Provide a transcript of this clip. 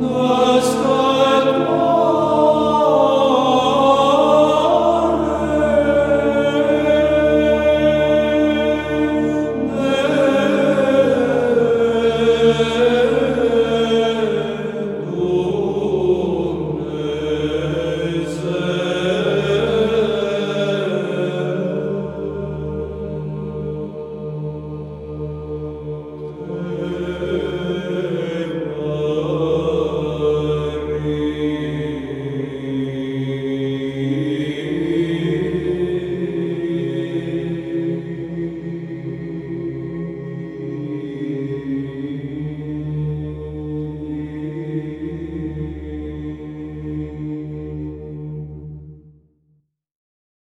The